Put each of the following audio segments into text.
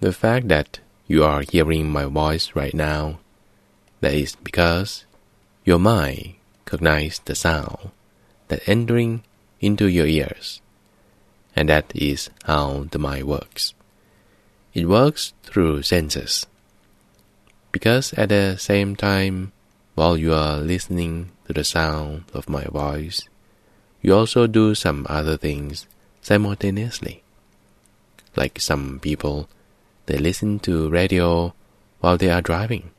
The fact that you are hearing my voice right now, that is because your mind recognizes the sound that entering into your ears, and that is how the mind works. It works through senses. Because at the same time, while you are listening to the sound of my voice, you also do some other things simultaneously. Like some people, they listen to radio while they are driving.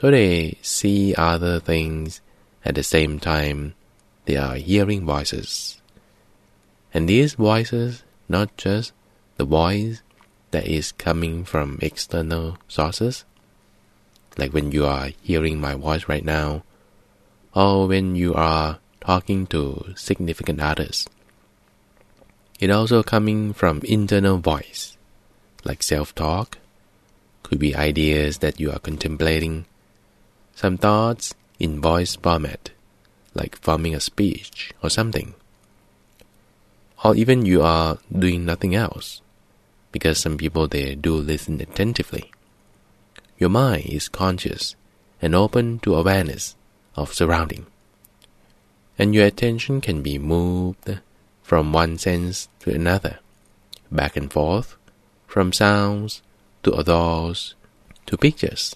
So they see other things at the same time they are hearing voices. And these voices, not just the voice that is coming from external sources, like when you are hearing my voice right now, or when you are talking to significant others. It also coming from internal voice, like self-talk, could be ideas that you are contemplating, some thoughts in voice format, like forming a speech or something. Or even you are doing nothing else, because some people they do listen attentively. Your mind is conscious and open to awareness of surrounding, and your attention can be moved from one sense to another, back and forth, from sounds to odors to pictures,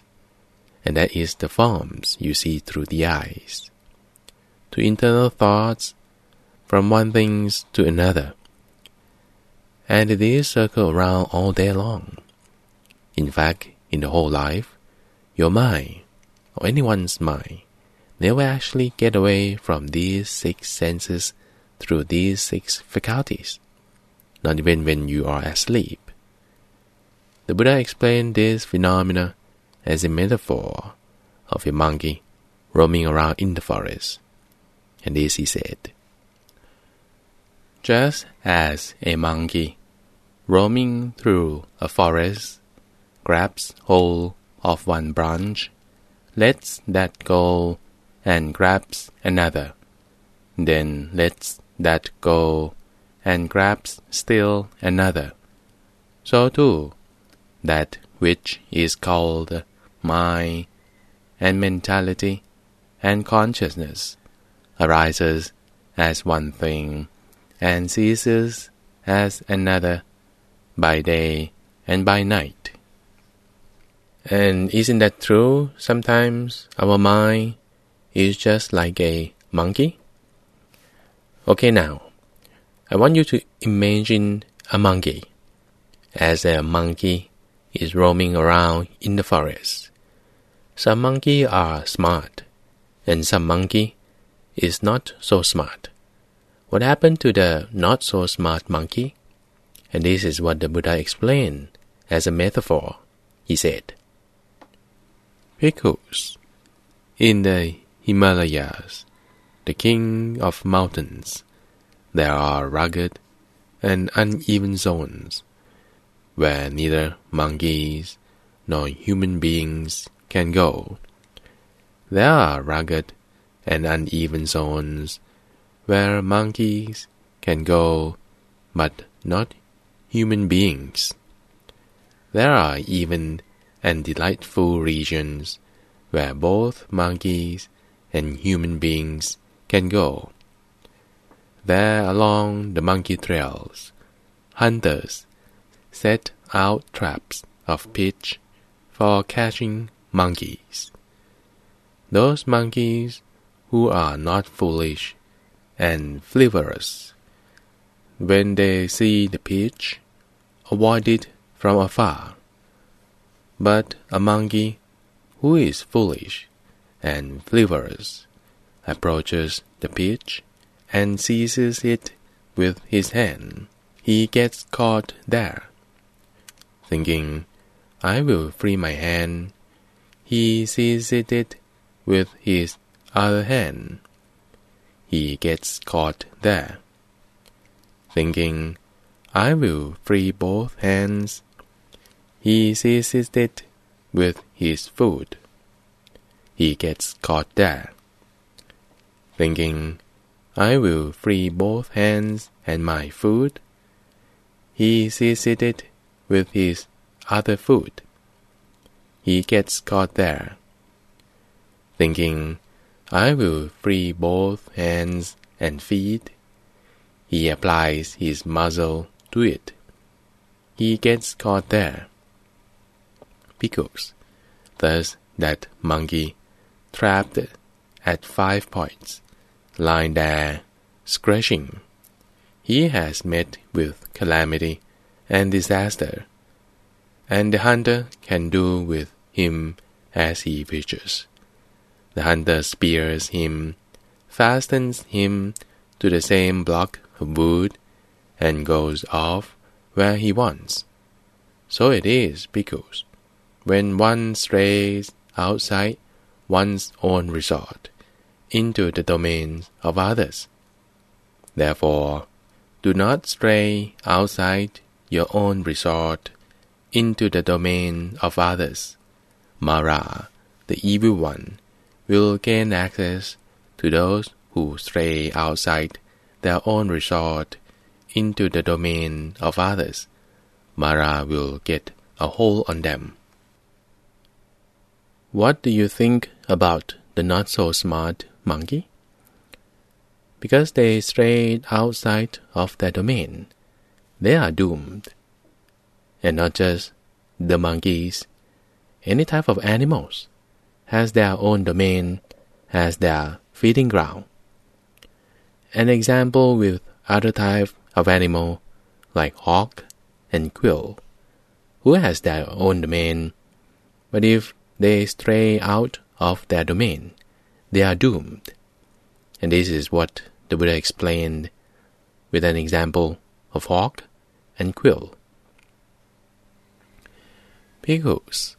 and that is the forms you see through the eyes, to internal thoughts, from one thing to another, and these circle around all day long. In fact, in the whole life, your mind, or anyone's mind, never actually get away from these six senses through these six faculties, not even when you are asleep. The Buddha explained this phenomena as a metaphor of a monkey roaming around in the forest. And this he said, Just as a monkey roaming through a forest grabs hold of one branch, lets that go, and grabs another, then lets that go, and grabs still another. So too, that which is called mind and mentality and consciousness arises as one thing and ceases as another by day and by night. And isn't that true? Sometimes our mind is just like a monkey. Okay, now I want you to imagine a monkey as a monkey is roaming around in the forest. Some monkey are smart, and some monkey is not so smart. What happened to the not so smart monkey? And this is what the Buddha explained as a metaphor. He said, Bhikkhus, in the Himalayas, the king of mountains, there are rugged and uneven zones where neither monkeys nor human beings can go. There are rugged and uneven zones where monkeys can go, but not human beings. There are even and delightful regions where both monkeys and human beings can go. There along the monkey trails, hunters set out traps of pitch for catching monkeys. Those monkeys who are not foolish and frivolous, when they see the pitch, avoid it from afar. But a monkey who is foolish and frivolous approaches the pitch and seizes it with his hand. He gets caught there thinking, I will free my hand, he seizes it with his other hand. He gets caught there. Thinking, I will free both hands, he seizes it with his foot. He gets caught there. Thinking, I will free both hands and my foot, he seizes it with his other foot. He gets caught there. Thinking, I will free both hands and feet. He applies his muzzle to it. He gets caught there. Because, thus that monkey, trapped at five points, lying there, scratching, he has met with calamity and disaster, and the hunter can do with him as he wishes. The hunter spears him, fastens him to the same block of wood, and goes off where he wants. So it is bhikkhus when one strays outside one's own resort into the domains of others. Therefore, do not stray outside your own resort into the domain of others. Mara, the evil one, will gain access to those who stray outside their own resort into the domain of others. Mara will get a hold on them. What do you think about the not so smart monkey? Because they strayed outside of their domain, they are doomed. And not just the monkeys, any type of animals has their own domain, has their feeding ground. An example with other type of animal like hawk and quail, who has their own domain, but if they stray out of their domain, they are doomed. And this is what the Buddha explained with an example of hawk and quill. Bhikkhus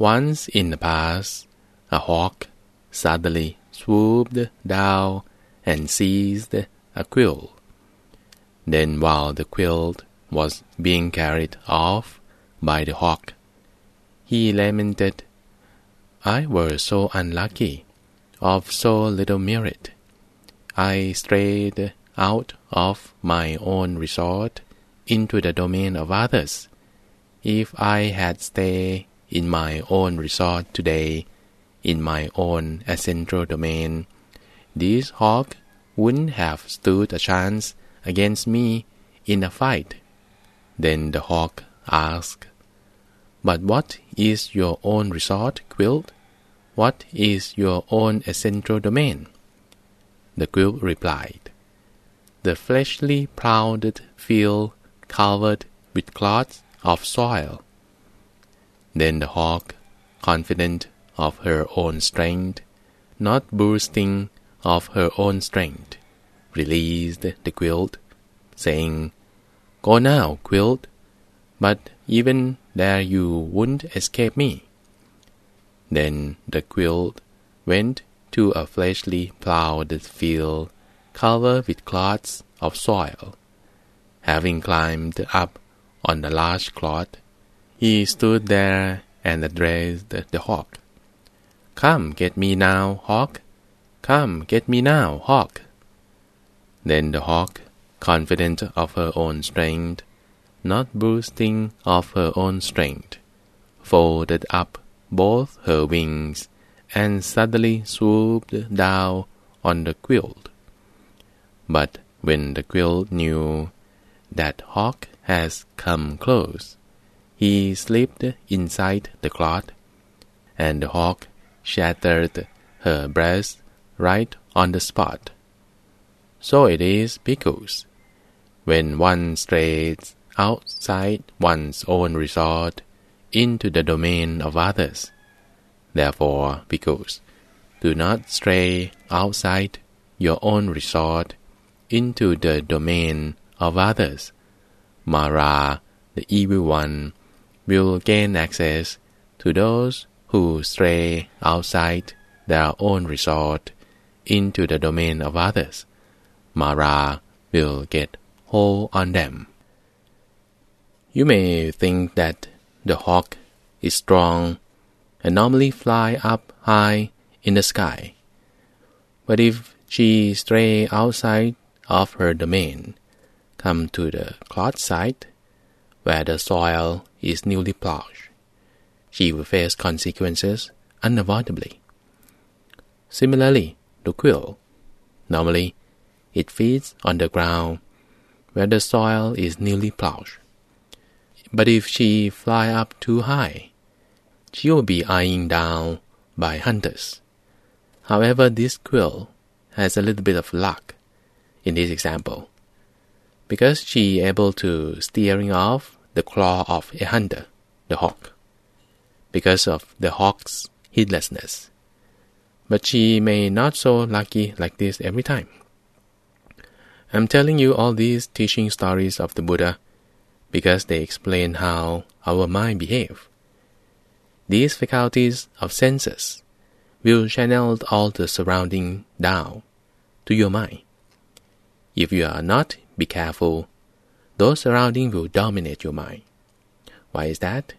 once in the past, a hawk suddenly swooped down and seized a quill. Then, while the quill was being carried off by the hawk, he lamented, I was so unlucky, of so little merit. I strayed out of my own resort into the domain of others. If I had stayed in my own resort today, in my own essential domain, this hawk wouldn't have stood a chance against me in a fight. Then the hawk asked, But what is your own resort, quilt? What is your own essential domain? The quilt replied, The fleshly plowed field covered with clods of soil. Then the hawk, confident of her own strength, not boasting of her own strength, released the quilt, saying, Go now, quilt, but even there you won't escape me. Then the quilt went to a fleshly plowed field covered with clods of soil. Having climbed up on the large clod, he stood there and addressed the hawk. Come, get me now, hawk. Come, get me now, hawk. Then the hawk, confident of her own strength, not boasting of her own strength, folded up both her wings and suddenly swooped down on the quilt. But when the quill knew that hawk has come close, he slipped inside the cloth, and the hawk shattered her breast right on the spot. So it is bhikkhus when one strays outside one's own resort into the domain of others. Therefore, bhikkhus do not stray outside your own resort into the domain of others. Mara, the evil one, will gain access to those who stray outside their own resort into the domain of others. Mara will get hold on them. You may think that the hawk is strong and normally fly up high in the sky. But if she stray outside of her domain, come to the cloud side, where the soil is newly plowed. She will face consequences unavoidably. Similarly, the quill, normally, it feeds on the ground where the soil is newly plowed. But if she fly up too high, she will be eyeing down by hunters. However, this quill has a little bit of luck in this example, because she able to steering off the claw of a hunter, the hawk, because of the hawk's heedlessness. But she may not so lucky like this every time. I'm telling you all these teaching stories of the Buddha because they explain how our mind behave. These faculties of senses will channel all the surrounding down to your mind. If you are not be careful, those surrounding will dominate your mind. Why is that?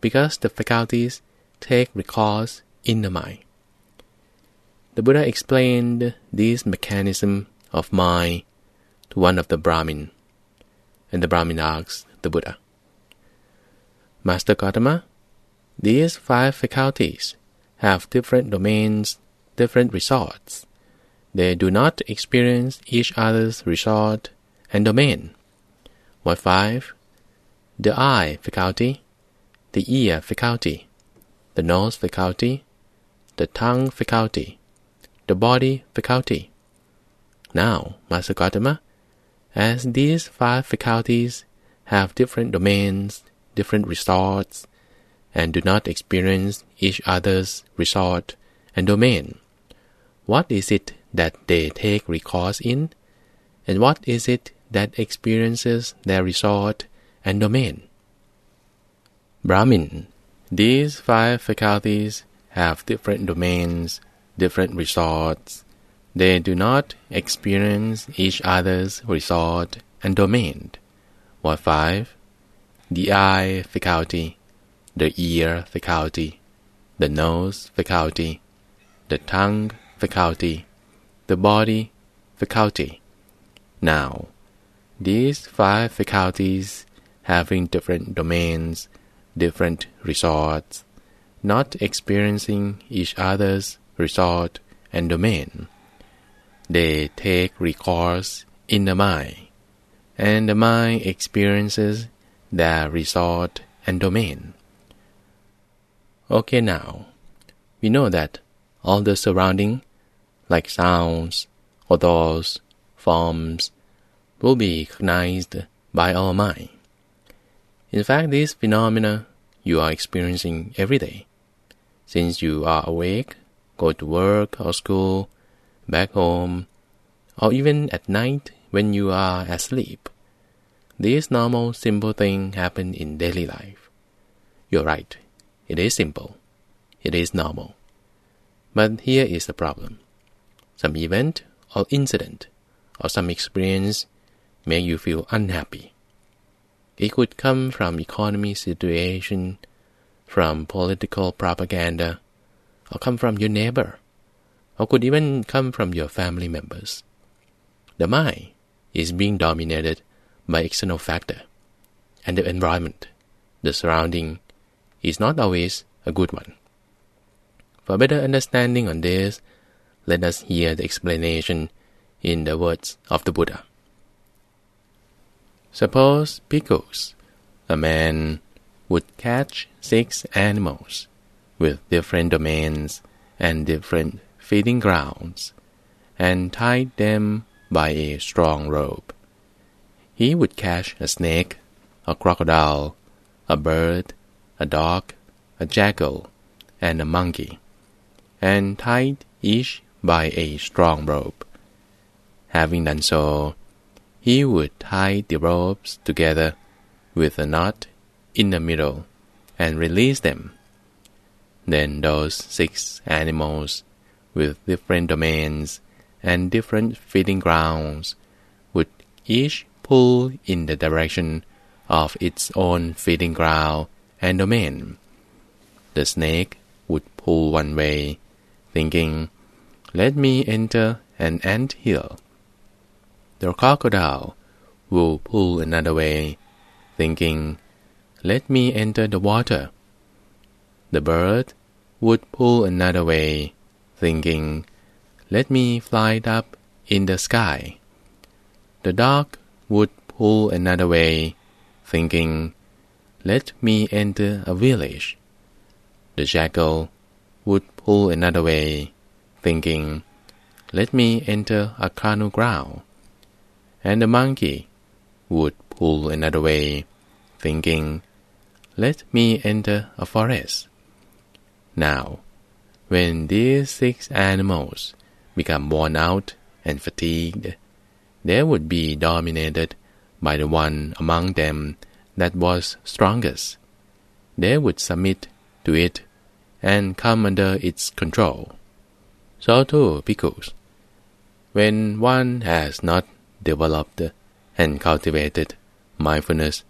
Because the faculties take recourse in the mind. The Buddha explained this mechanism of mind to one of the Brahmin, and the Brahmin asked the Buddha, Master Gautama, these five faculties have different domains, different resorts. They do not experience each other's resort and domain. What five? The eye faculty, the ear faculty, the nose faculty, the tongue faculty, the body faculty. Now, Master Gautama, as these five faculties have different domains, different resorts, and do not experience each other's resort and domain, what is it that they take recourse in, and what is it that experiences their resort and domain? Brahmin, these five faculties have different domains, different resorts, they do not experience each other's resort and domain. What five? The eye faculty, the ear faculty, the nose faculty, the tongue faculty, the body faculty. Now, these five faculties having different domains, different resorts, not experiencing each other's resort and domain they take recourse in the mind, and the mind experiences their resort and domain. Okay, now we know that all the surrounding, like sounds, odors, forms, will be recognized by our mind. In fact, these phenomena you are experiencing every day, since you are awake, go to work or school, back home, or even at night when you are asleep. These normal, simple things happen in daily life. You're right. It is simple. It is normal. But here is the problem. Some event or incident or some experience make you feel unhappy. It could come from economy situation, from political propaganda, or come from your neighbor or could even come from your family members. The mind is being dominated by external factor, and the environment, the surrounding, is not always a good one. For better understanding on this, let us hear the explanation in the words of the Buddha. Suppose bhikkhus, a man would catch six animals with different domains and different feeding grounds, and tied them by a strong rope. He would catch a snake, a crocodile, a bird, a dog, a jackal, and a monkey, and tied each by a strong rope. Having done so, he would tie the ropes together with a knot in the middle and release them. Then those six animals with different domains and different feeding grounds would each pull in the direction of its own feeding ground and domain. The snake would pull one way, thinking, let me enter an ant hill. The crocodile will pull another way, thinking, Let me enter the water. The bird would pull another way, thinking, Let me fly up in the sky. The dog would pull another way, thinking, Let me enter a village. The jackal would pull another way, thinking, Let me enter a canoe ground. And the monkey would pull another way, thinking, Let me enter a forest. Now, when these six animals become worn out and fatigued, they would be dominated by the one among them that was strongest. They would submit to it and come under its control. So too, bhikkhus. When one has not developed and cultivated mindfulness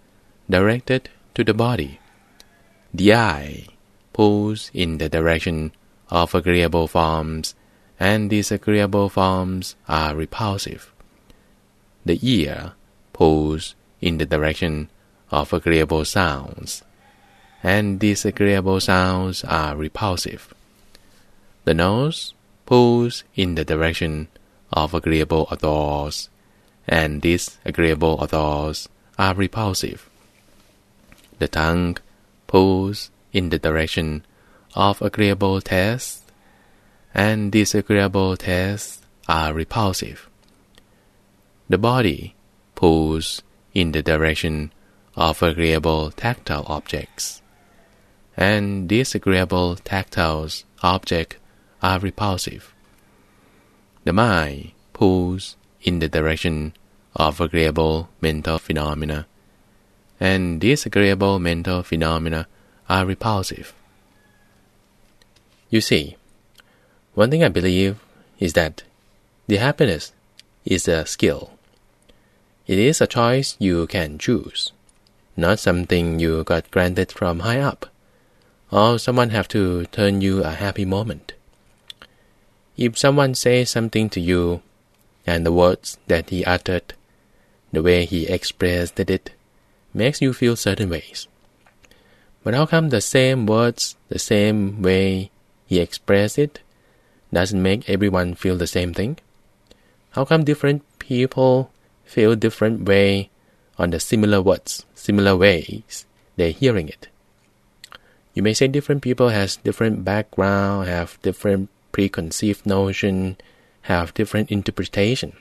directed to the body, the eye pulls in the direction of agreeable forms, and disagreeable forms are repulsive. The ear pulls in the direction of agreeable sounds, and disagreeable sounds are repulsive. The nose pulls in the direction of agreeable odors, and disagreeable odors are repulsive. The tongue pulls in the direction of agreeable tastes, and disagreeable tastes are repulsive. The body pulls in the direction of agreeable tactile objects, and disagreeable tactile objects are repulsive. The mind pulls in the direction of agreeable mental phenomena, and disagreeable mental phenomena are repulsive. You see, one thing I believe is that the happiness is a skill. It is a choice you can choose, not something you got granted from high up, or someone have to turn you a happy moment. If someone says something to you, and the words that he uttered, the way he expressed it, makes you feel certain ways. But how come the same words, the same way he expressed it, doesn't make everyone feel the same thing? How come different people feel different way on the similar words, similar ways they're hearing it? You may say different people has different background, have different preconceived notion, have different interpretation.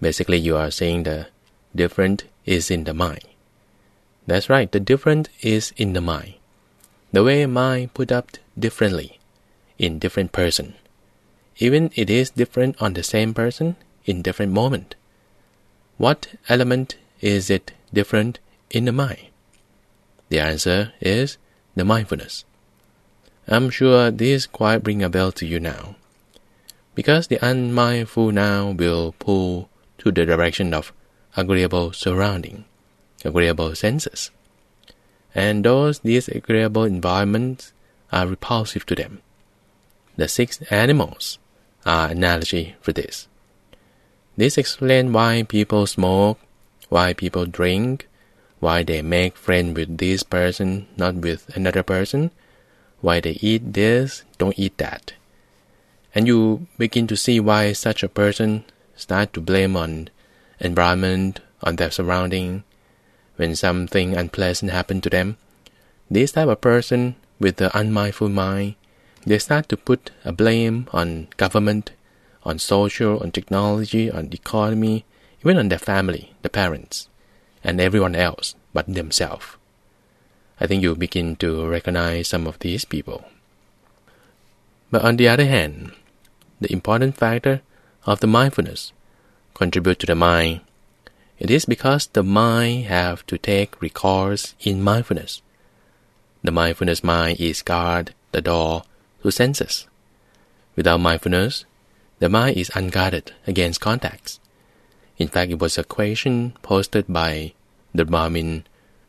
Basically, you are saying the different is in the mind. That's right, the different is in the mind. The way mind put up differently in different person. Even it is different on the same person in different moment. What element is it different in the mind? The answer is the mindfulness. I'm sure this quite ring a bell to you now. Because the unmindful now will pull to the direction of agreeable surrounding agreeable senses, and those disagreeable environments are repulsive to them. The six animals are analogy for this. This explains why people smoke, why people drink, why they make friends with this person, not with another person, why they eat this, don't eat that. And you begin to see why such a person start to blame on environment, on their surrounding, when something unpleasant happened to them, this type of person with the unmindful mind, they start to put a blame on government, on social, on technology, on the economy, even on their family, the parents, and everyone else but themselves. I think you begin to recognize some of these people. But on the other hand, the important factor of the mindfulness contribute to the mind it is because the mind have to take recourse in mindfulness. The mindfulness mind is guard the door to senses. Without mindfulness, the mind is unguarded against contacts. In fact, it was a question posted by the Brahmin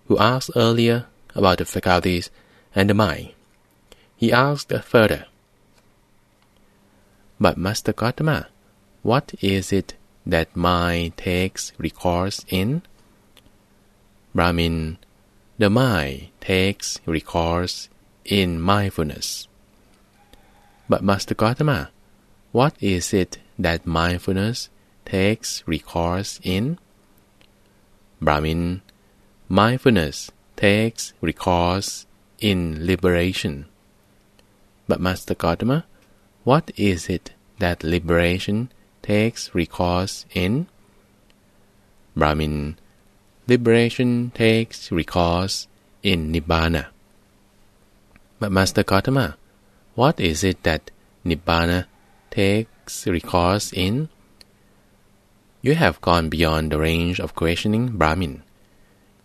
who asked earlier about the faculties and the mind. He asked further, But Master Gotama, what is it that mind takes recourse in? Brahmin, the mind takes recourse in mindfulness. But Master Gautama, what is it that mindfulness takes recourse in? Brahmin, mindfulness takes recourse in liberation. But Master Gautama, what is it that liberation takes recourse in? Brahmin, liberation takes recourse in Nibbana. But Master Gautama, what is it that Nibbana takes recourse in? You have gone beyond the range of questioning Brahmin.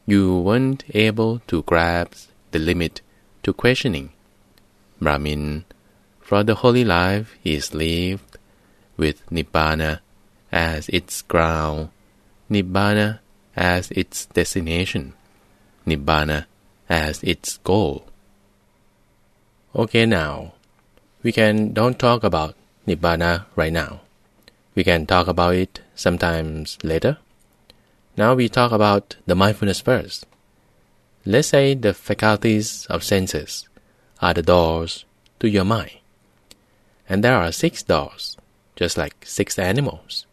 You weren't able to grasp the limit to questioning. Brahmin, for the holy life is lived with Nibbana as its ground, Nibbana as its destination, Nibbana as its goal. Okay, now we can don't talk about Nibbana right now. We can talk about it sometimes later. Now we talk about the mindfulness first. Let's say the faculties of senses are the doors to your mind. And there are six doors, just like six animals.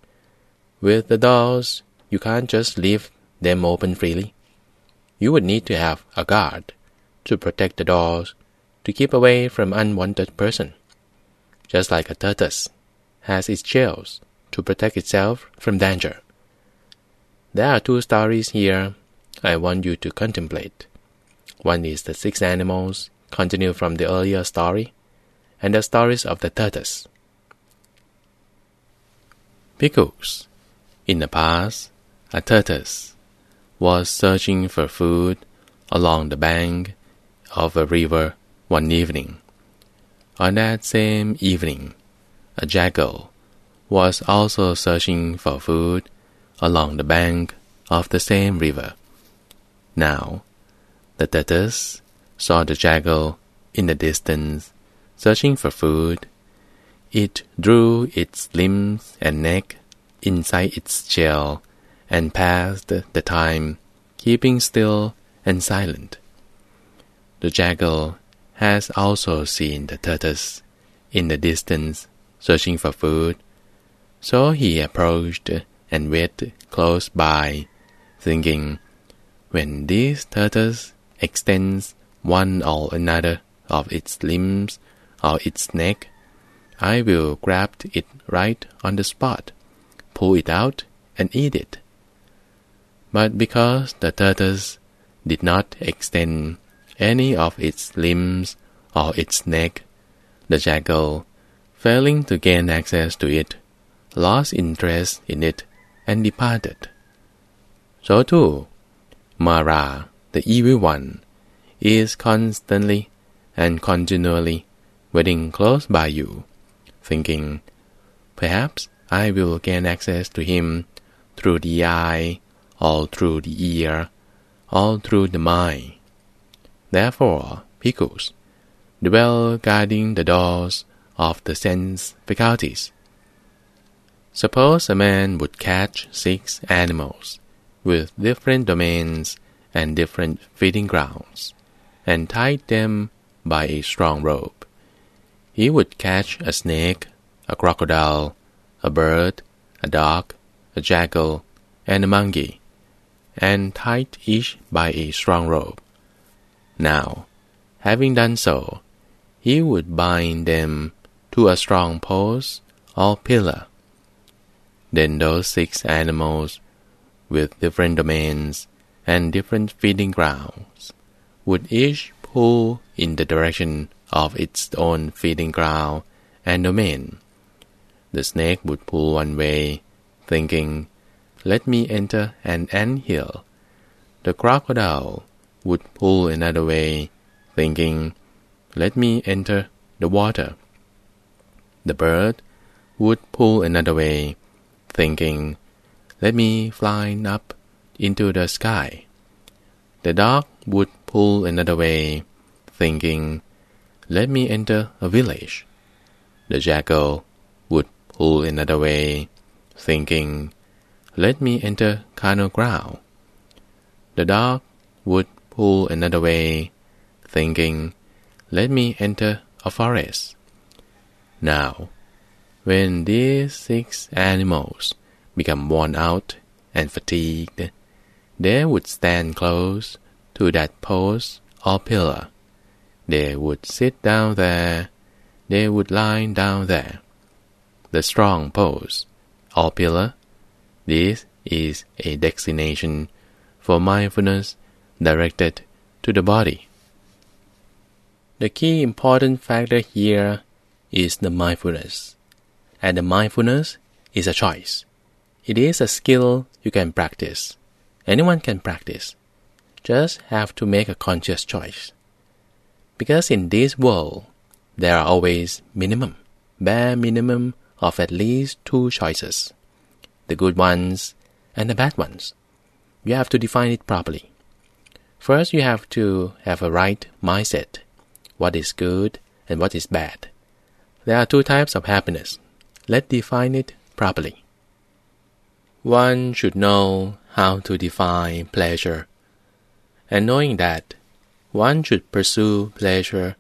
With the doors, you can't just leave them open freely. You would need to have a guard to protect the doors to keep away from unwanted person. Just like a tortoise has its shells to protect itself from danger. There are two stories here I want you to contemplate. One is the six animals, continue from the earlier story, and the stories of the tortoise. Bhikkhus. In the past, a tortoise was searching for food along the bank of a river one evening. On that same evening, a jackal was also searching for food along the bank of the same river. Now, the tortoise saw the jackal in the distance, searching for food. It drew its limbs and neck inside its shell and passed the time keeping still and silent. The jackal has also seen the tortoise in the distance searching for food, so he approached and waited close by, thinking, when this tortoise extends one or another of its limbs or its neck, I will grab it right on the spot, pull it out, and eat it. But because the tortoise did not extend any of its limbs or its neck, the jackal, failing to gain access to it, lost interest in it and departed. So too, Mara, the evil one, is constantly and continually waiting close by you, thinking, perhaps I will gain access to him through the eye, or through the ear, or through the mind. Therefore, bhikkhus, dwell guarding the doors of the sense faculties Suppose a man would catch six animals with different domains and different feeding grounds, and tie them by a strong rope. He would catch a snake, a crocodile, a bird, a dog, a jackal, and a monkey, and tie each by a strong rope. Now, having done so, he would bind them to a strong post or pillar then those six animals, with different domains and different feeding grounds, would each pull in the direction of its own feeding ground and domain. The snake would pull one way, thinking, "Let me enter an ant hill." The crocodile would pull another way, thinking, "Let me enter the water." The bird would pull another way, thinking, let me fly up into the sky. The dog would pull another way, thinking, let me enter a village. The jackal would pull another way, thinking, let me enter charnel ground. The dog would pull another way, thinking, "Let me enter a forest." Now, when these six animals become worn out and fatigued, they would stand close to that post or pillar. They would sit down there. They would lie down there. The strong post or pillar. This is a destination for mindfulness directed to the body. The key important factor here is the mindfulness. And the mindfulness is a choice. It is a skill you can practice. Anyone can practice. Just have to make a conscious choice. Because in this world, there are always minimum, bare minimum of at least two choices. The good ones and the bad ones. You have to define it properly. First, you have to have a right mindset. What is good and what is bad. There are two types of happiness. Let's define it properly. One should know how to define pleasure, and knowing that one should pursue pleasure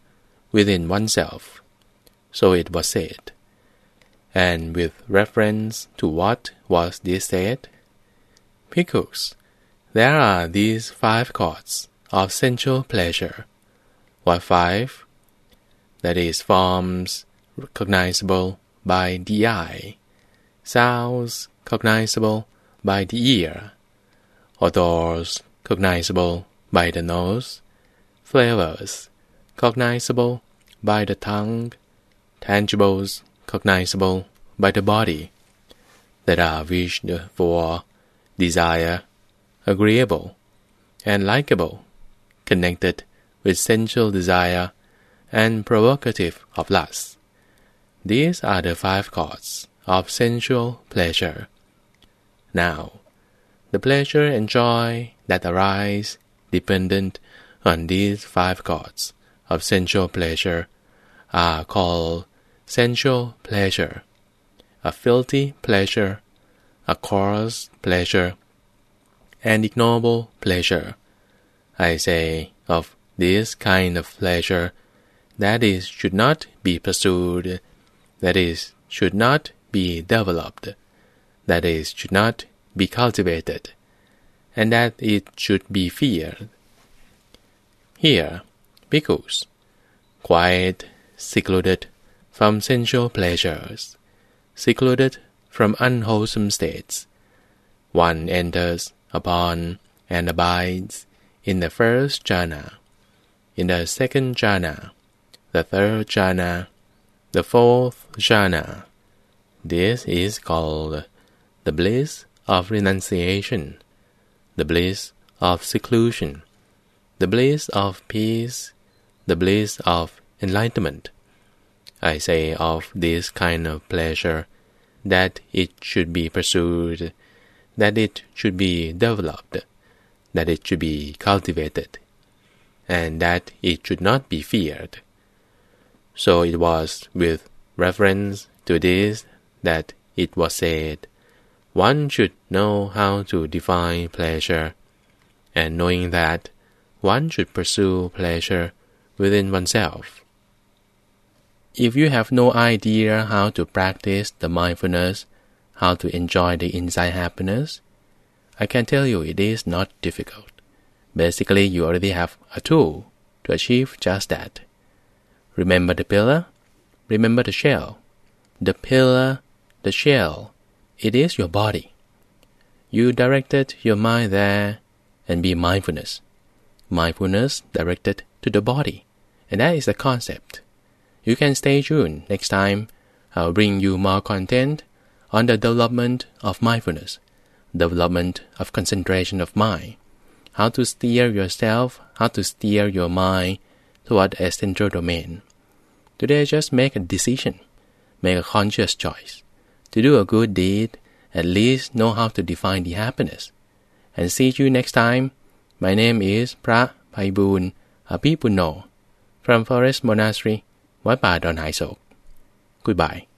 within oneself. So it was said. And with reference to what was this said? Bhikkhus, there are these five cords of sensual pleasure. What five? That is forms recognizable by the eye, sounds cognizable by the ear, odors cognizable by the nose, flavors cognizable by the tongue, tangibles cognizable by the body, that are wished for, desire, agreeable, and likable, connected with sensual desire and provocative of lust. These are the five causes of sensual pleasure. Now, the pleasure and joy that arise dependent on these five causes of sensual pleasure are called sensual pleasure, a filthy pleasure, a coarse pleasure, and ignoble pleasure. I say of this kind of pleasure that is should not be pursued, that is should not be developed, that is should not be cultivated, and that it should be feared. Here, because quiet, secluded from sensual pleasures, secluded from unwholesome states, one enters upon and abides in the first jhana, in the second jhana, the third jhana, the fourth jhana. This is called the bliss of renunciation, the bliss of seclusion, the bliss of peace, the bliss of enlightenment. I say of this kind of pleasure that it should be pursued, that it should be developed, that it should be cultivated, and that it should not be feared. So it was with reference to this that it was said, one should know how to define pleasure, and knowing that, one should pursue pleasure within oneself. If you have no idea how to practice the mindfulness, how to enjoy the inside happiness, I can tell you it is not difficult. Basically, you already have a tool to achieve just that. Remember the pillar? Remember the shell. The pillar, the shell, it is your body. You directed your mind there and be mindfulness. Mindfulness directed to the body. And that is the concept. You can stay tuned next time. I'll bring you more content on the development of mindfulness, development of concentration of mind, how to steer yourself, how to steer your mind toward a central domain. Today, just make a decision, make a conscious choice. To do a good deed, at least know how to define the happiness. And see you next time. My name is พระภัยบุญอภิปุโน from Forest Monastery วัดป่าดอนหายโศก Goodbye.